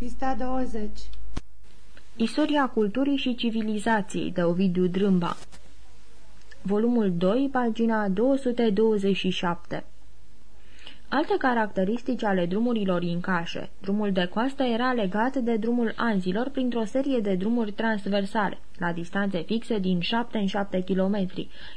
Pista 20 Istoria culturii și civilizației de Ovidiu Drâmba Volumul 2, pagina 227 Alte caracteristici ale drumurilor incașe. Drumul de coastă era legat de drumul anzilor printr-o serie de drumuri transversale, la distanțe fixe din 7 în 7 km.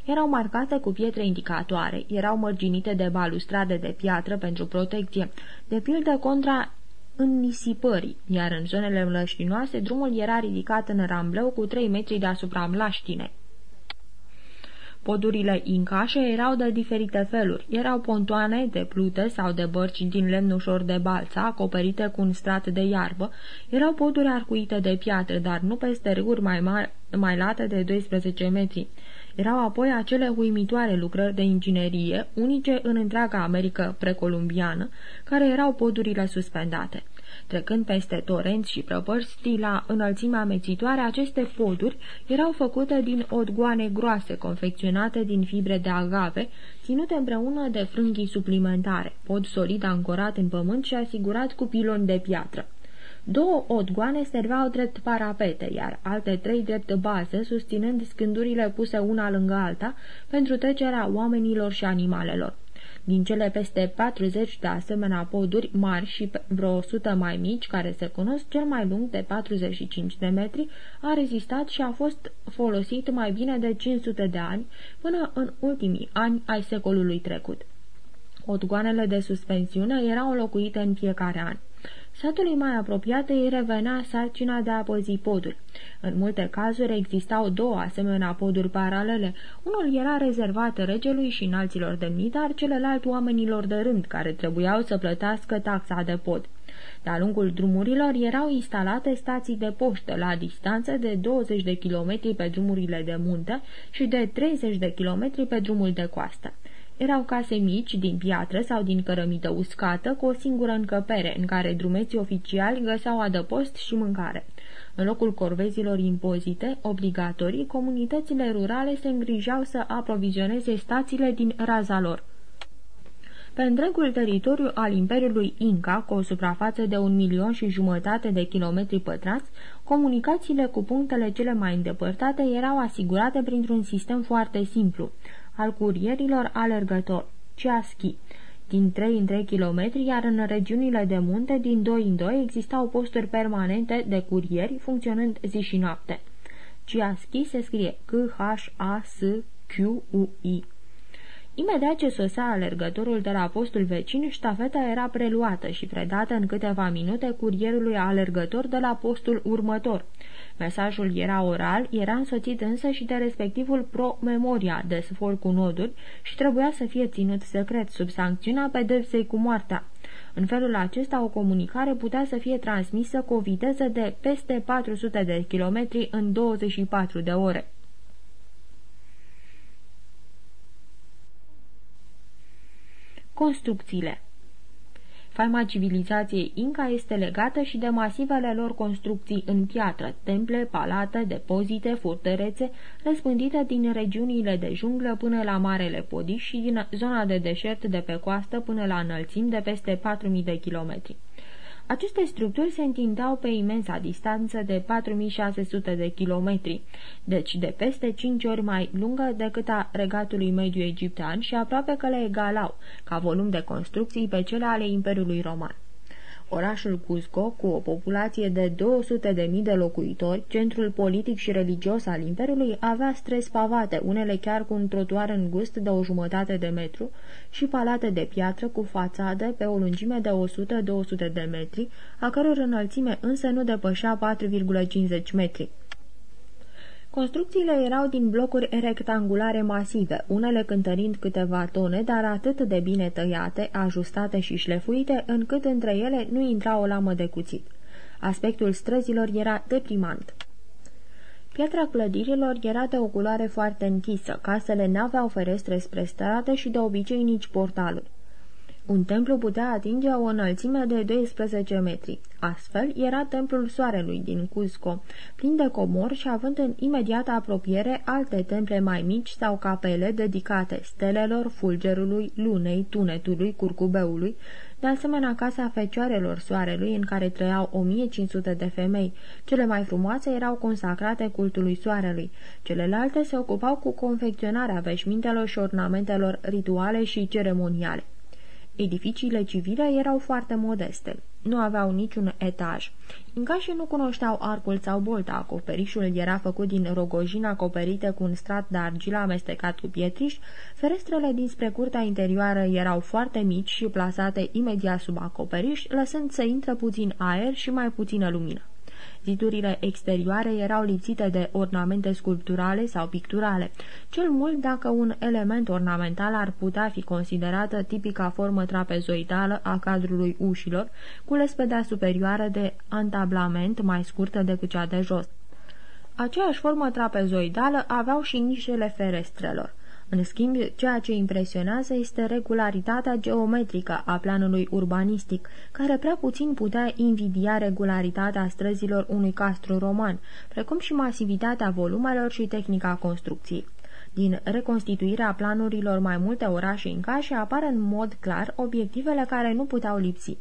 Erau marcate cu pietre indicatoare, erau mărginite de balustrade de piatră pentru protecție, de pildă contra înnisipării, iar în zonele mlăștinoase drumul era ridicat în rambleu cu 3 metri deasupra mlaștinei. Podurile incașe erau de diferite feluri. Erau pontoane de plute sau de bărci din lemn ușor de balța, acoperite cu un strat de iarbă. Erau poduri arcuite de piatră, dar nu peste râuri mai, mari, mai late de 12 metri. Erau apoi acele uimitoare lucrări de inginerie, unice în întreaga Americă precolumbiană, care erau podurile suspendate. Trecând peste torenți și prăpărstii la înălțimea amețitoare, aceste poduri erau făcute din odgoane groase, confecționate din fibre de agave, ținute împreună de frânghii suplimentare, pod solid ancorat în pământ și asigurat cu piloni de piatră. Două odgoane serveau drept parapete, iar alte trei drept baze, susținând scândurile puse una lângă alta pentru trecerea oamenilor și animalelor. Din cele peste 40 de asemenea poduri mari și vreo 100 mai mici care se cunosc, cel mai lung de 45 de metri a rezistat și a fost folosit mai bine de 500 de ani până în ultimii ani ai secolului trecut. Odgoanele de suspensiune erau înlocuite în fiecare an. Satului mai apropiat îi revenea sarcina de a păzi podul. În multe cazuri existau două asemenea poduri paralele. Unul era rezervat regelui și înalților demnitari, celălalt oamenilor de rând, care trebuiau să plătească taxa de pod. De-a lungul drumurilor erau instalate stații de poștă la distanță de 20 de kilometri pe drumurile de munte și de 30 de kilometri pe drumul de coastă. Erau case mici, din piatră sau din cărămidă uscată, cu o singură încăpere, în care drumeții oficiali găseau adăpost și mâncare. În locul corvezilor impozite, obligatorii, comunitățile rurale se îngrijeau să aprovizioneze stațiile din raza lor. Pe întregul teritoriu al Imperiului Inca, cu o suprafață de un milion și jumătate de kilometri pătrați, comunicațiile cu punctele cele mai îndepărtate erau asigurate printr-un sistem foarte simplu al curierilor alergători, Ciaschi, din 3 în 3 km, iar în regiunile de munte, din 2 în 2, existau posturi permanente de curieri, funcționând zi și noapte. Ciaschi se scrie C-H-A-S-Q-U-I. Imediat ce sosea alergătorul de la postul vecin, ștafeta era preluată și predată în câteva minute curierului alergător de la postul următor. Mesajul era oral, era însoțit însă și de respectivul pro-memoria de sfor cu noduri și trebuia să fie ținut secret sub sancțiunea pedepsei cu moartea. În felul acesta, o comunicare putea să fie transmisă cu o viteză de peste 400 de kilometri în 24 de ore. Construcțiile Faima civilizației Inca este legată și de masivele lor construcții în piatră, temple, palate, depozite, fortărețe, răspândite din regiunile de junglă până la Marele Podiș și din zona de deșert de pe coastă până la înălțimi de peste 4.000 de kilometri. Aceste structuri se întindeau pe imensa distanță de 4600 de kilometri, deci de peste 5 ori mai lungă decât a regatului mediu egiptean și aproape că le egalau, ca volum de construcții, pe cele ale Imperiului Roman. Orașul Cusco, cu o populație de 200.000 de locuitori, centrul politic și religios al Imperiului, avea străzi pavate, unele chiar cu un trotuar îngust de o jumătate de metru și palate de piatră cu fațade pe o lungime de 100-200 de metri, a căror înălțime însă nu depășea 4,50 metri. Construcțiile erau din blocuri rectangulare masive, unele cântărind câteva tone, dar atât de bine tăiate, ajustate și șlefuite, încât între ele nu intra o lamă de cuțit. Aspectul străzilor era deprimant. Piatra clădirilor era de o culoare foarte închisă, casele n-aveau ferestre spre stradă și de obicei nici portaluri. Un templu putea atinge o înălțime de 12 metri. Astfel, era templul soarelui din Cuzco, plin de comori și având în imediată apropiere alte temple mai mici sau capele dedicate stelelor, fulgerului, lunei, tunetului, curcubeului, de asemenea casa fecioarelor soarelui în care trăiau 1500 de femei. Cele mai frumoase erau consacrate cultului soarelui. Celelalte se ocupau cu confecționarea veșmintelor și ornamentelor rituale și ceremoniale. Edificiile civile erau foarte modeste. Nu aveau niciun etaj. Incașii nu cunoșteau arcul sau bolta. Acoperișul era făcut din rogojini acoperite cu un strat de argilă amestecat cu pietriș. Ferestrele dinspre curtea interioară erau foarte mici și plasate imediat sub acoperiș, lăsând să intră puțin aer și mai puțină lumină. Zidurile exterioare erau lipsite de ornamente sculpturale sau picturale, cel mult dacă un element ornamental ar putea fi considerată tipica formă trapezoidală a cadrului ușilor, cu lespedea superioară de antablament mai scurtă decât cea de jos. Aceeași formă trapezoidală aveau și nișele ferestrelor. În schimb, ceea ce impresionează este regularitatea geometrică a planului urbanistic, care prea puțin putea invidia regularitatea străzilor unui castru roman, precum și masivitatea volumelor și tehnica construcției. Din reconstituirea planurilor mai multe orașe în cașe apar în mod clar obiectivele care nu puteau lipsi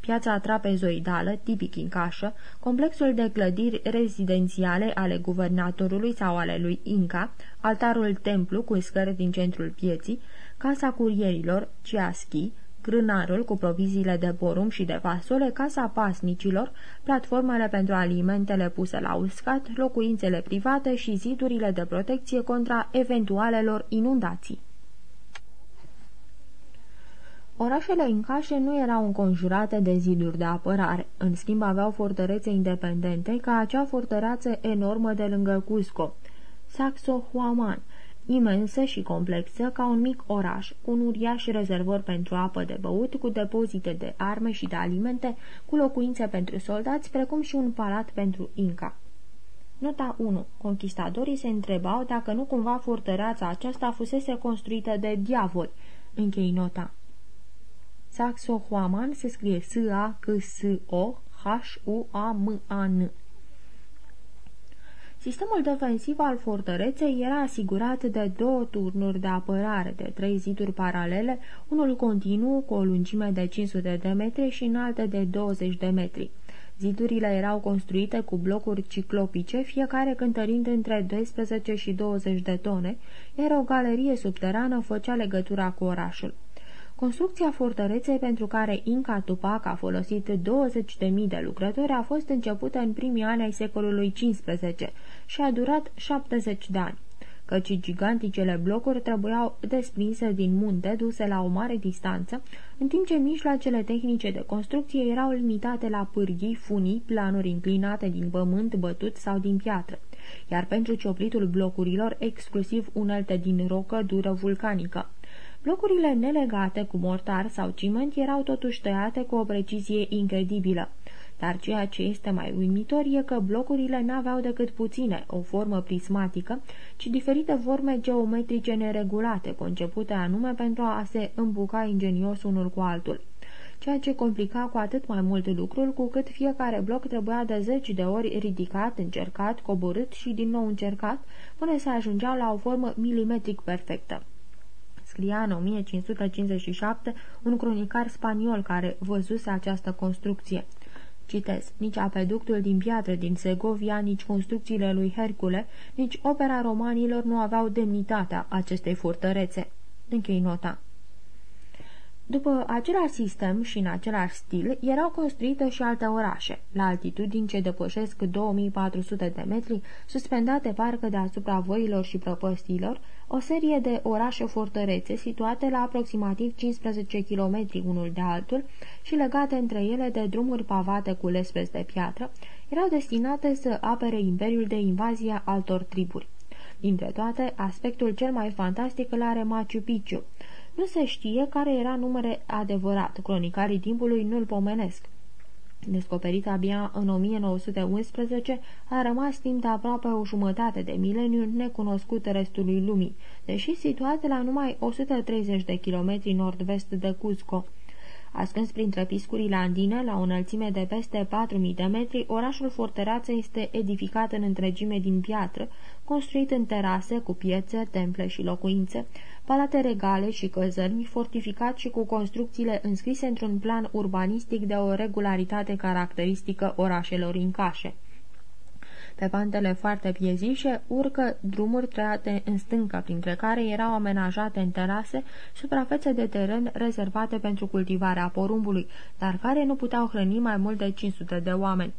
piața trapezoidală, tipic în cașă, complexul de clădiri rezidențiale ale guvernatorului sau ale lui Inca, altarul templu cu scări din centrul pieții, casa curierilor, ciaschi, grânarul cu proviziile de porumb și de fasole, casa pasnicilor, platformele pentru alimentele puse la uscat, locuințele private și zidurile de protecție contra eventualelor inundații. Orașele incașe nu erau înconjurate de ziduri de apărare, în schimb aveau fortărețe independente ca acea fortăreață enormă de lângă Cusco, Saxo-Huaman, imensă și complexă ca un mic oraș, cu un uriaș rezervor pentru apă de băut, cu depozite de arme și de alimente, cu locuințe pentru soldați, precum și un palat pentru Inca. Nota 1. Conquistadorii se întrebau dacă nu cumva fortăreața aceasta fusese construită de diavoli. Închei nota. Saxo-Huaman se scrie S-A-C-S-O-H-U-A-M-A-N. Sistemul defensiv al fortăreței era asigurat de două turnuri de apărare, de trei ziduri paralele, unul continuu cu o lungime de 500 de metri și înalte de 20 de metri. Zidurile erau construite cu blocuri ciclopice, fiecare cântărind între 12 și 20 de tone, iar o galerie subterană făcea legătura cu orașul. Construcția fortăreței pentru care Inca Tupac a folosit 20.000 de lucrători a fost începută în primii ani ai secolului XV și a durat 70 de ani căci giganticele blocuri trebuiau desprinse din munte, duse la o mare distanță, în timp ce mijloacele tehnice de construcție erau limitate la pârghii, funii, planuri inclinate din pământ bătut sau din piatră, iar pentru cioplitul blocurilor exclusiv unelte din rocă dură vulcanică. Blocurile nelegate cu mortar sau ciment erau totuși tăiate cu o precizie incredibilă. Dar ceea ce este mai uimitor e că blocurile n-aveau decât puține, o formă prismatică, ci diferite forme geometrice neregulate, concepute anume pentru a se îmbuca ingenios unul cu altul ceea ce complica cu atât mai mult lucrul cu cât fiecare bloc trebuia de zeci de ori ridicat, încercat, coborât și din nou încercat, până să ajungeau la o formă milimetric perfectă scria în 1557 un cronicar spaniol care văzuse această construcție. Citez, nici apeductul din piatră din Segovia, nici construcțiile lui Hercule, nici opera romanilor nu aveau demnitatea acestei fortărețe. Închei nota. După același sistem și în același stil, erau construite și alte orașe, la altitudini ce depășesc 2400 de metri, suspendate parcă deasupra voilor și prăpăstilor, o serie de orașe fortărețe situate la aproximativ 15 km unul de altul și legate între ele de drumuri pavate cu lespezi de piatră, erau destinate să apere imperiul de invazia altor triburi. Dintre toate, aspectul cel mai fantastic îl are Machu Picchu, nu se știe care era numere adevărat, cronicarii timpului nu-l pomenesc. Descoperit abia în 1911, a rămas timp de aproape o jumătate de mileniu necunoscut restului lumii, deși situat la numai 130 de kilometri nord-vest de Cuzco. Ascuns printre piscurile andine, la o înălțime de peste 4.000 de metri, orașul fortăreață este edificat în întregime din piatră, construit în terase, cu piețe, temple și locuințe, palate regale și căzărmi, fortificat și cu construcțiile înscrise într-un plan urbanistic de o regularitate caracteristică orașelor incașe. Pe pantele foarte piezișe urcă drumuri treate în stâncă, printre care erau amenajate în terase suprafețe de teren rezervate pentru cultivarea porumbului, dar care nu puteau hrăni mai mult de 500 de oameni.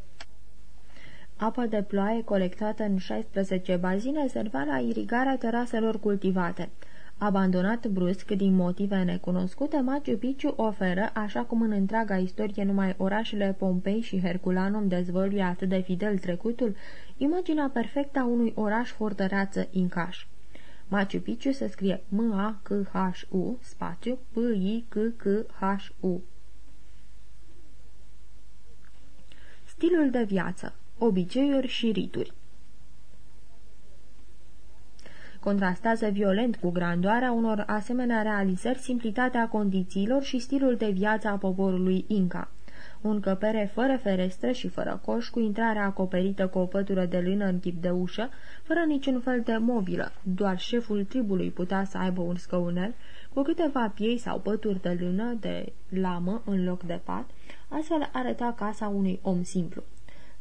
Apa de ploaie colectată în 16 bazine serva la irigarea teraselor cultivate. Abandonat brusc din motive necunoscute, Machu Picchu oferă, așa cum în întreaga istorie numai orașele Pompei și Herculanum dezvăluie atât de fidel trecutul, imaginea perfectă a unui oraș fortăreață incaș. Machu Picchu se scrie M-A-C-H-U, spațiu P-I-C-C-H-U. Stilul de viață, obiceiuri și rituri Contrastează violent cu grandoarea unor asemenea realizări simplitatea condițiilor și stilul de viață a poporului Inca. O încăpere fără ferestră și fără coș, cu intrarea acoperită cu o pătură de lână în tip de ușă, fără niciun fel de mobilă. Doar șeful tribului putea să aibă un scăunel, cu câteva piei sau pături de lână de lamă în loc de pat, astfel arăta casa unui om simplu.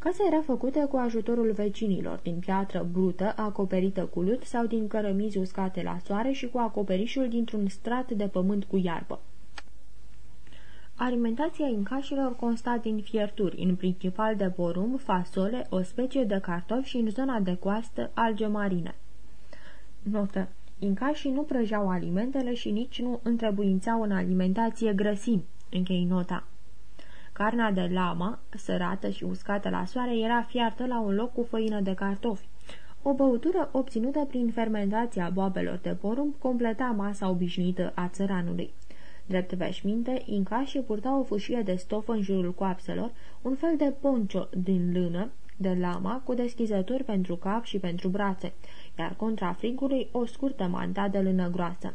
Casa era făcută cu ajutorul vecinilor, din piatră brută, acoperită cu lut sau din cărămizi uscate la soare și cu acoperișul dintr-un strat de pământ cu iarbă. Alimentația incașilor consta din fierturi, în principal de porumb, fasole, o specie de cartofi și în zona de coastă alge marine. Notă. Incașii nu prăjeau alimentele și nici nu întrebuințau în alimentație grăsimi. Închei nota. Carnea de lama, sărată și uscată la soare, era fiartă la un loc cu făină de cartofi. O băutură obținută prin fermentația boabelor de porumb completa masa obișnuită a țăranului. Drept veșminte, incașii purtau o fâșie de stofă în jurul coapselor, un fel de poncio din lână, de lama, cu deschizături pentru cap și pentru brațe, iar contra frigului o scurtă manta de lână groasă.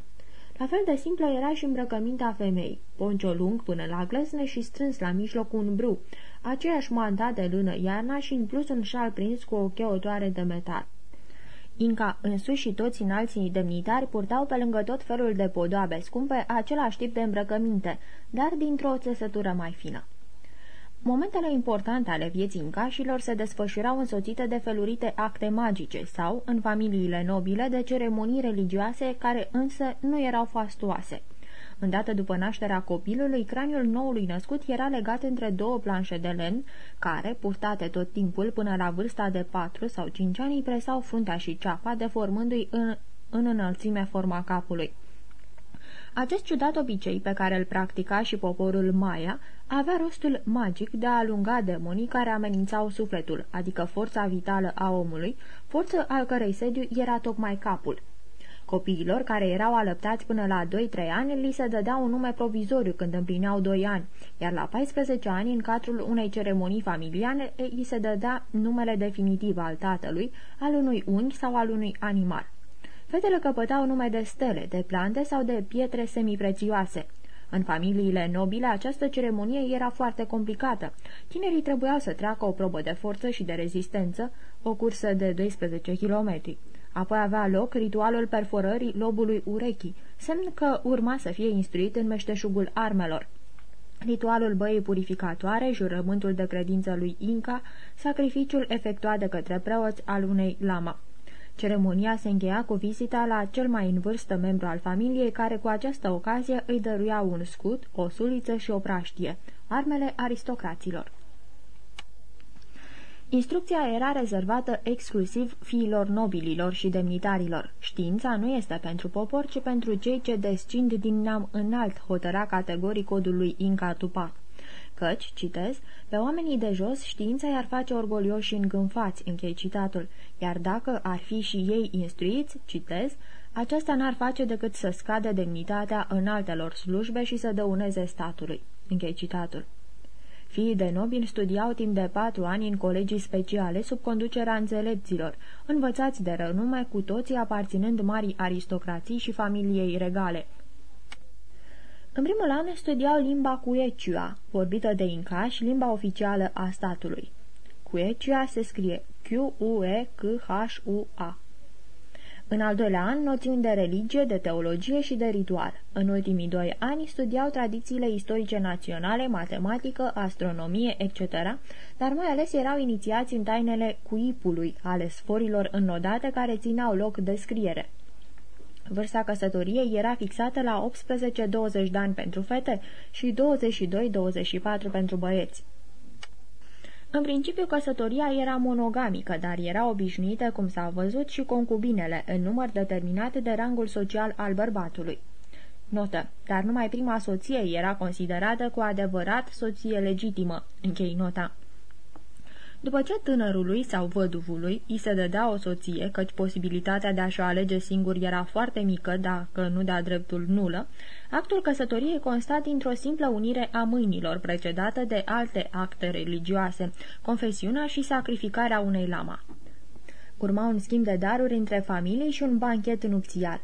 La fel de simplă era și îmbrăcămintea femei, poncio lung până la glăsne și strâns la mijloc un bru, aceeași manta de lână iarna și în plus un șal prins cu o cheotoare de metal. Inca însuși și toți înalții demnitari purtau pe lângă tot felul de podoabe scumpe același tip de îmbrăcăminte, dar dintr-o țesătură mai fină. Momentele importante ale vieții incașilor se desfășurau însoțite de felurite acte magice sau, în familiile nobile, de ceremonii religioase care însă nu erau fastuoase. Îndată după nașterea copilului, craniul noului născut era legat între două planșe de lemn, care, purtate tot timpul până la vârsta de patru sau cinci ani, presau fruntea și ceafa, deformându-i în, în înălțimea forma capului. Acest ciudat obicei pe care îl practica și poporul Maya avea rostul magic de a alunga demonii care amenințau sufletul, adică forța vitală a omului, forță al cărei sediu era tocmai capul. Copiilor care erau alăptați până la 2-3 ani li se dădea un nume provizoriu când împlineau 2 ani, iar la 14 ani, în cadrul unei ceremonii familiale, îi se dădea numele definitiv al tatălui, al unui unghi sau al unui animal. Fetele căpătau nume de stele, de plante sau de pietre semiprețioase. În familiile nobile, această ceremonie era foarte complicată. Tinerii trebuiau să treacă o probă de forță și de rezistență, o cursă de 12 kilometri. Apoi avea loc ritualul perforării lobului urechii, semn că urma să fie instruit în meșteșugul armelor. Ritualul băii purificatoare, jurământul de credință lui Inca, sacrificiul efectuat de către preoți al unei lama. Ceremonia se încheia cu vizita la cel mai în vârstă membru al familiei, care cu această ocazie îi dăruia un scut, o suliță și o praștie, armele aristocraților. Instrucția era rezervată exclusiv fiilor nobililor și demnitarilor. Știința nu este pentru popor, ci pentru cei ce descind din neam înalt, hotăra categorii codului Inca Tupac căci, citez, pe oamenii de jos știința i-ar face orgolioși îngânfați, închei citatul, iar dacă ar fi și ei instruiți, citez, aceasta n-ar face decât să scadă demnitatea înaltelor slujbe și să dăuneze statului. Închei citatul. Fiii de nobili studiau timp de patru ani în colegii speciale sub conducerea înțelepților, învățați de rănume cu toții aparținând marii aristocrații și familiei regale – În primul an studiau limba Quechua, vorbită de Inca și limba oficială a statului. Quechua se scrie Q-U-E-C-H-U-A. În al doilea an, noțiuni de religie, de teologie și de ritual. În ultimii doi ani studiau tradițiile istorice naționale, matematică, astronomie, etc., dar mai ales erau inițiați în tainele cuipului, ale sforilor înnodate care țineau loc de scriere. Vârsta căsătoriei era fixată la 18-20 de ani pentru fete și 22-24 pentru băieți. În principiu, căsătoria era monogamică, dar era obișnuită, cum s-a văzut, și concubinele, în număr determinat de rangul social al bărbatului. Notă. Dar numai prima soție era considerată cu adevărat soție legitimă. Închei nota. După ce tânărului sau văduvului îi se dădea o soție, căci posibilitatea de a-și alege singur era foarte mică, dacă nu de-a dreptul nulă, actul căsătoriei consta dintr-o simplă unire a mâinilor, precedată de alte acte religioase, confesiunea și sacrificarea unei lama. Urma un schimb de daruri între familii și un banchet nupțial.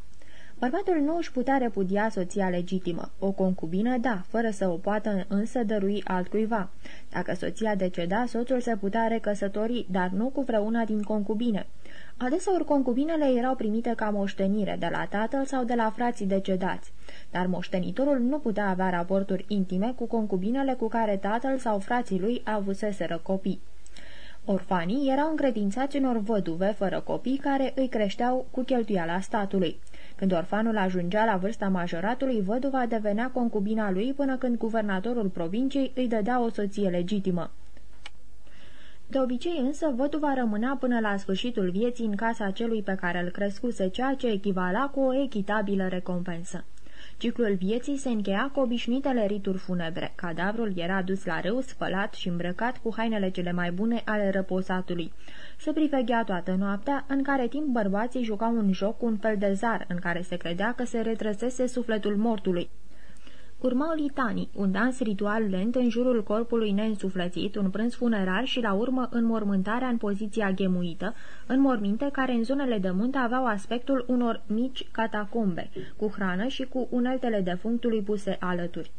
Bărbatul nu își putea repudia soția legitimă. O concubină, da, fără să o poată însă dărui altcuiva. Dacă soția deceda, soțul se putea recăsători, dar nu cu vreuna din concubine. Adeseori concubinele erau primite ca moștenire de la tatăl sau de la frații decedați, dar moștenitorul nu putea avea raporturi intime cu concubinele cu care tatăl sau frații lui avuseseră copii. Orfanii erau încredințați unor văduve fără copii care îi creșteau cu cheltuiala statului. Când orfanul ajungea la vârsta majoratului, văduva devenea concubina lui până când guvernatorul provinciei îi dădea o soție legitimă. De obicei însă, văduva rămânea până la sfârșitul vieții în casa celui pe care îl crescuse, ceea ce echivala cu o echitabilă recompensă. Ciclul vieții se încheia cu obișnuitele rituri funebre. Cadavrul era dus la râu, spălat și îmbrăcat cu hainele cele mai bune ale răposatului. Se priveghea toată noaptea, în care timp bărbații jucau un joc cu un fel de zar, în care se credea că se retrăsese sufletul mortului. Urmau litanii, un dans ritual lent în jurul corpului neînsuflățit, un prânz funerar și, la urmă, înmormântarea în poziția ghemuită, în morminte care în zonele de munte aveau aspectul unor mici catacombe, cu hrană și cu uneltele defunctului puse alături.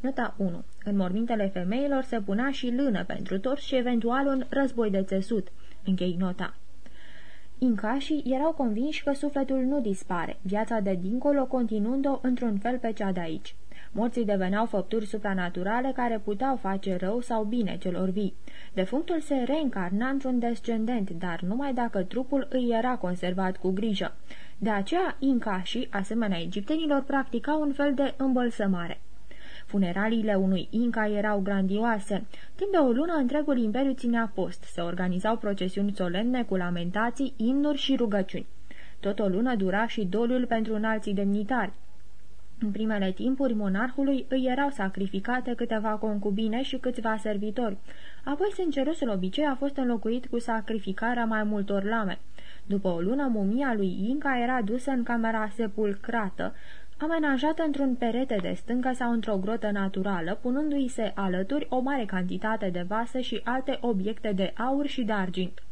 Nota 1. În mormintele femeilor se punea și lână pentru tors și eventual un război de țesut. Închei nota. Incașii erau convinși că sufletul nu dispare, viața de dincolo continuând-o într-un fel pe cea de aici. Morții deveneau făpturi supranaturale care puteau face rău sau bine celor vii. Defunctul se reîncarna într-un descendent, dar numai dacă trupul îi era conservat cu grijă. De aceea, incașii, asemenea egiptenilor, practicau un fel de îmbălsămare. Funeraliile unui Inca erau grandioase. Timp de o lună, întregul imperiu ținea post. Se organizau procesiuni solemne cu lamentații, imnuri și rugăciuni. Tot o lună dura și doliul pentru înalții demnitari. În primele timpuri, monarhului îi erau sacrificate câteva concubine și câțiva servitori. Apoi sângerosul obicei a fost înlocuit cu sacrificarea mai multor lame. După o lună, mumia lui Inca era dusă în camera sepulcrată, amenajată într-un perete de stâncă sau într-o grotă naturală, punându-i se alături o mare cantitate de vase și alte obiecte de aur și de argint.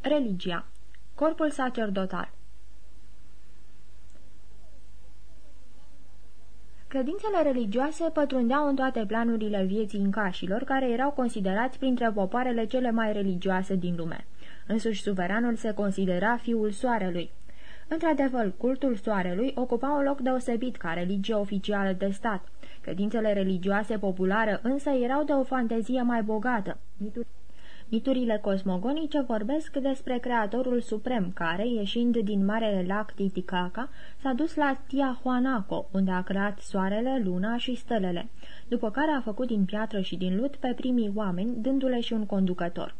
Religia Corpul sacerdotal Credințele religioase pătrundeau în toate planurile vieții încașilor, care erau considerați printre popoarele cele mai religioase din lume. Însuși suveranul se considera fiul soarelui. Într-adevăr, cultul soarelui ocupa un loc deosebit ca religie oficială de stat. Credințele religioase populare însă erau de o fantezie mai bogată. Miturile cosmogonice vorbesc despre Creatorul Suprem, care, ieșind din Marele Lac Titicaca, s-a dus la Tiahuanaco, unde a creat soarele, luna și stelele, după care a făcut din piatră și din lut pe primii oameni, dându-le și un conducător.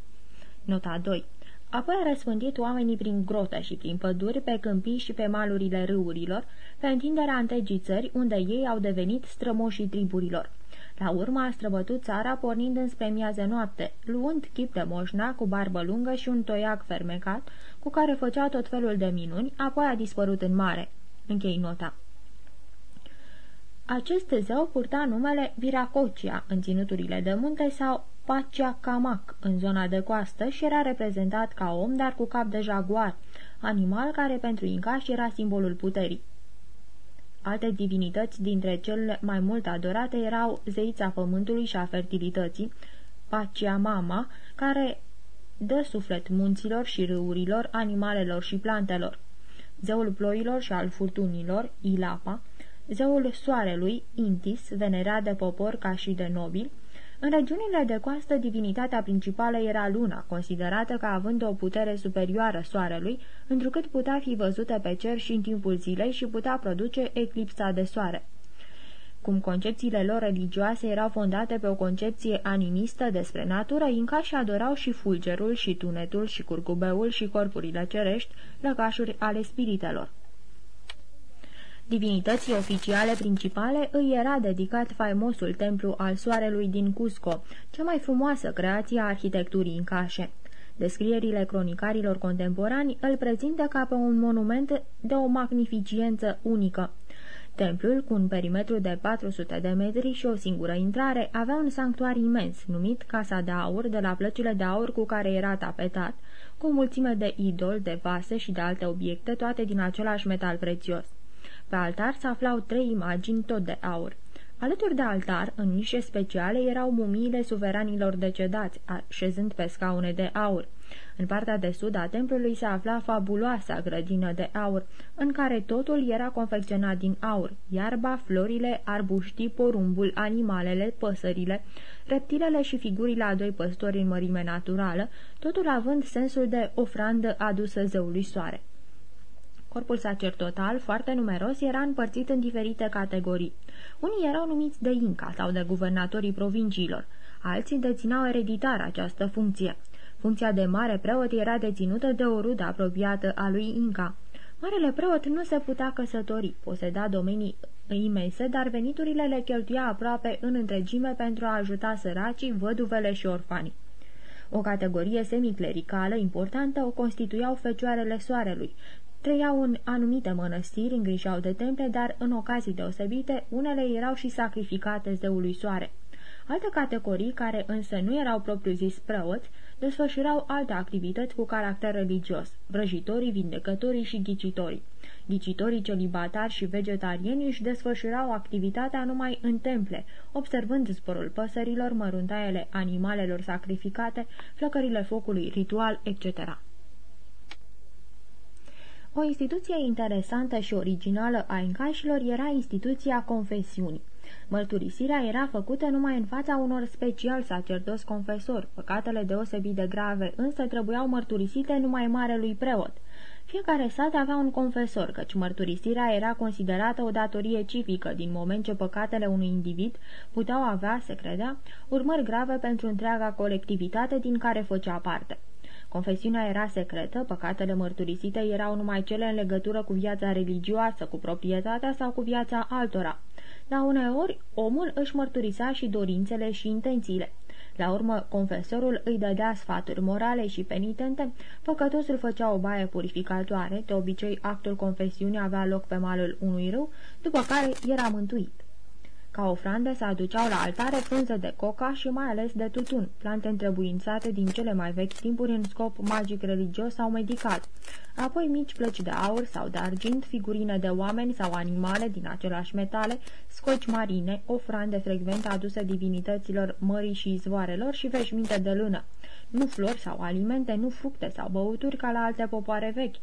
Nota 2 Apoi a răspândit oamenii prin grote și prin păduri, pe câmpii și pe malurile râurilor, pe întinderea întregii țări, unde ei au devenit strămoșii triburilor. La urmă a străbătut țara pornind înspre miază noapte, luând chip de moșna cu barbă lungă și un toiac fermecat, cu care făcea tot felul de minuni, apoi a dispărut în mare. Închei nota. Acest zeu purta numele Viracocia în ținuturile de munte sau Paciacamac în zona de coastă și era reprezentat ca om, dar cu cap de jaguar, animal care pentru incași era simbolul puterii. Alte divinități dintre cele mai mult adorate erau zeița pământului și a fertilității, Paciamama, care dă suflet munților și râurilor, animalelor și plantelor. Zeul ploilor și al furtunilor, Ilapa, zeul soarelui, Intis, venerat de popor ca și de nobil, în regiunile de coastă, divinitatea principală era luna, considerată ca având o putere superioară soarelui, întrucât putea fi văzută pe cer și în timpul zilei și putea produce eclipsa de soare. Cum concepțiile lor religioase erau fondate pe o concepție animistă despre natură, inca și adorau și fulgerul, și tunetul, și curcubeul, și corpurile cerești, lăcașuri ale spiritelor. Divinității oficiale principale îi era dedicat faimosul templu al soarelui din Cusco, cea mai frumoasă creație a arhitecturii incașe. Descrierile cronicarilor contemporani îl prezintă ca pe un monument de o magnificiență unică. Templul, cu un perimetru de 400 de metri și o singură intrare, avea un sanctuar imens, numit Casa de Aur, de la plăcile de aur cu care era tapetat, cu o mulțime de idoli, de vase și de alte obiecte, toate din același metal prețios. Pe altar se aflau trei imagini tot de aur. Alături de altar, în nișe speciale, erau mumiile suveranilor decedați, șezând pe scaune de aur. În partea de sud a templului se afla fabuloasa grădină de aur, în care totul era confecționat din aur, iarba, florile, arbuștii, porumbul, animalele, păsările, reptilele și figurile a doi păstori în mărime naturală, totul având sensul de ofrandă adusă zeului soare. Corpul sacerdotal, foarte numeros, era împărțit în diferite categorii. Unii erau numiți de Inca sau de guvernatorii provinciilor, alții deținau ereditar această funcție. Funcția de mare preot era deținută de o rudă apropiată a lui Inca. Marele preot nu se putea căsători, poseda domenii imense, dar veniturile le cheltuia aproape în întregime pentru a ajuta săracii, văduvele și orfanii. O categorie semiclericală importantă o constituiau fecioarele soarelui, Trăiau în anumite mănăstiri, îngrijau de temple, dar în ocazii deosebite, unele erau și sacrificate zeului soare. Alte categorii, care însă nu erau propriu-zis preoți, desfășurau alte activități cu caracter religios, vrăjitorii, vindecătorii și ghicitorii. Ghicitorii celibatari și vegetarieni își desfășurau activitatea numai în temple, observând zborul păsărilor, măruntaiele animalelor sacrificate, flăcările focului ritual, etc. O instituție interesantă și originală a incașilor era instituția confesiunii. Mărturisirea era făcută numai în fața unor special sacerdoți confesori. Păcatele deosebit de grave însă trebuiau mărturisite numai marelui preot. Fiecare sat avea un confesor, căci mărturisirea era considerată o datorie civică, din moment ce păcatele unui individ puteau avea, se credea, urmări grave pentru întreaga colectivitate din care făcea parte. Confesiunea era secretă, păcatele mărturisite erau numai cele în legătură cu viața religioasă, cu proprietatea sau cu viața altora. Dar uneori, omul își mărturisea și dorințele și intențiile. La urmă, confesorul îi dădea sfaturi morale și penitente, păcătosul făcea o baie purificatoare, de obicei actul confesiunii avea loc pe malul unui râu, după care era mântuit. Ca ofrande se aduceau la altare frunze de coca și mai ales de tutun, plante întrebuințate din cele mai vechi timpuri în scop magic religios sau medical. Apoi mici plăci de aur sau de argint, figurine de oameni sau animale din același metale, scoci marine, ofrande frecvent aduse divinităților mării și izvoarelor și veșminte de lână. Nu flori sau alimente, nu fructe sau băuturi ca la alte popoare vechi.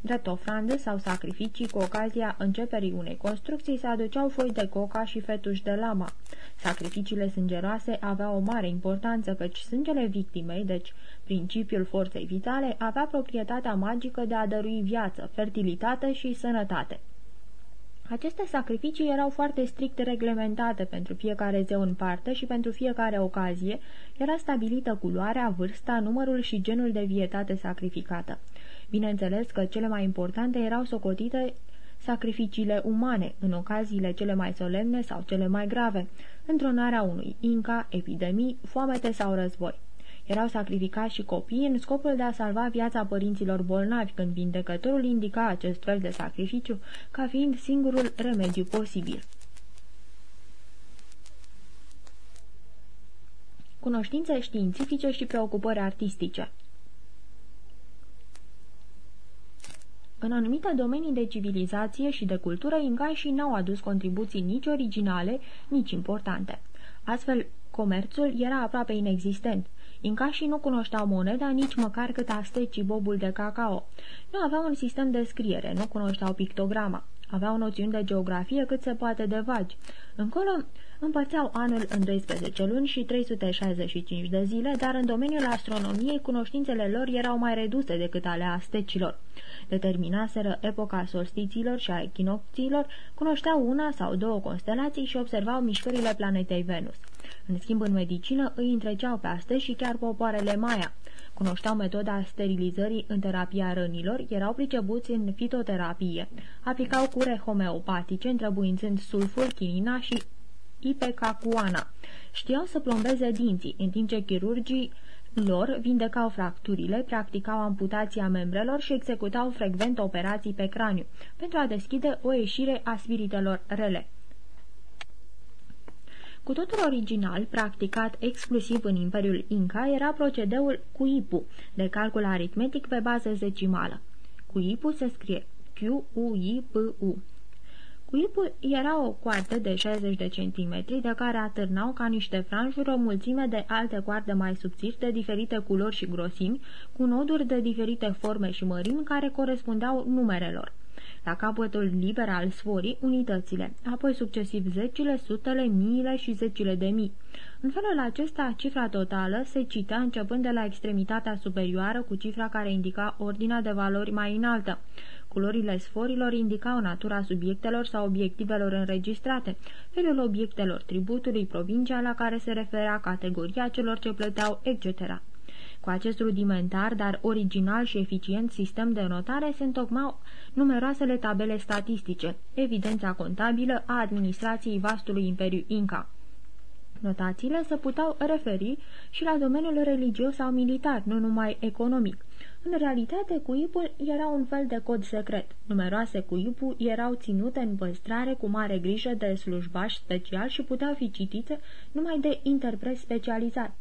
Drept ofrande sau sacrificii cu ocazia începerii unei construcții se aduceau foi de coca și fetuși de lama. Sacrificiile sângeroase aveau o mare importanță căci sângele victimei, deci principiul forței vitale, avea proprietatea magică de a dărui viață, fertilitate și sănătate. Aceste sacrificii erau foarte strict reglementate pentru fiecare zeu în parte și pentru fiecare ocazie era stabilită culoarea, vârsta, numărul și genul de vietate sacrificată. Bineînțeles că cele mai importante erau socotite sacrificiile umane, în ocaziile cele mai solemne sau cele mai grave, întronarea unui inca, epidemii, foamete sau război. Erau sacrificați și copii în scopul de a salva viața părinților bolnavi, când vindecătorul indica acest fel de sacrificiu ca fiind singurul remediu posibil. cunoștințe științifice și preocupări artistice. În anumite domenii de civilizație și de cultură, incașii n-au adus contribuții nici originale, nici importante. Astfel, comerțul era aproape inexistent. Incașii nu cunoșteau moneda nici măcar cât astecii bobul de cacao. Nu aveau un sistem de scriere, nu cunoșteau pictograma. Aveau noțiuni de geografie cât se poate de vagi. Încolo împărțeau anul în 12 luni și 365 de zile, dar în domeniul astronomiei cunoștințele lor erau mai reduse decât ale astecilor. Determinaseră epoca solstițiilor și a echinocțiilor, cunoșteau una sau două constelații și observau mișcările planetei Venus. În schimb, în medicină îi întreceau pe astăzi și chiar popoarele Maia. Cunoșteau metoda sterilizării în terapia rănilor, erau pricebuți în fitoterapie, aplicau cure homeopatice, întrebuințând sulfur, chinina și ipecacuana. Știau să plombeze dinții, în timp ce chirurgii lor vindecau fracturile, practicau amputația membrelor și executau frecvent operații pe craniu, pentru a deschide o ieșire a spiritelor rele. Cu totul original, practicat exclusiv în Imperiul Inca, era procedeul cuipu, de calcul aritmetic pe bază decimală. Cuipu se scrie Q-U-I-P-U. Cuipul era o coardă de 60 de centimetri, de care atârnau ca niște franjuri o mulțime de alte coarde mai subțiri de diferite culori și grosimi, cu noduri de diferite forme și mărimi care corespundeau numerelor la capătul liber al sforii unitățile, apoi succesiv zecile, sutele, miile și zecile de mii. În felul acesta, cifra totală se citea începând de la extremitatea superioară cu cifra care indica ordinea de valori mai înaltă. Culorile sforilor indicau natura subiectelor sau obiectivelor înregistrate, felul obiectelor, tributului, provincia la care se referea, categoria celor ce plăteau, etc. Cu acest rudimentar, dar original și eficient sistem de notare se întocmau numeroasele tabele statistice, evidența contabilă a administrației vastului Imperiu Inca. Notațiile se puteau referi și la domeniul religios sau militar, nu numai economic. În realitate, cuipul era un fel de cod secret. Numeroase cuipuri erau ținute în păstrare cu mare grijă de slujbași special și puteau fi citite numai de interpreți specializați.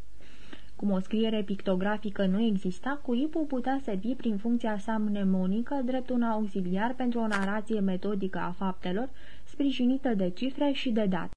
Cum o scriere pictografică nu exista, cuipul putea servi prin funcția sa mnemonică drept un auxiliar pentru o narație metodică a faptelor, sprijinită de cifre și de date.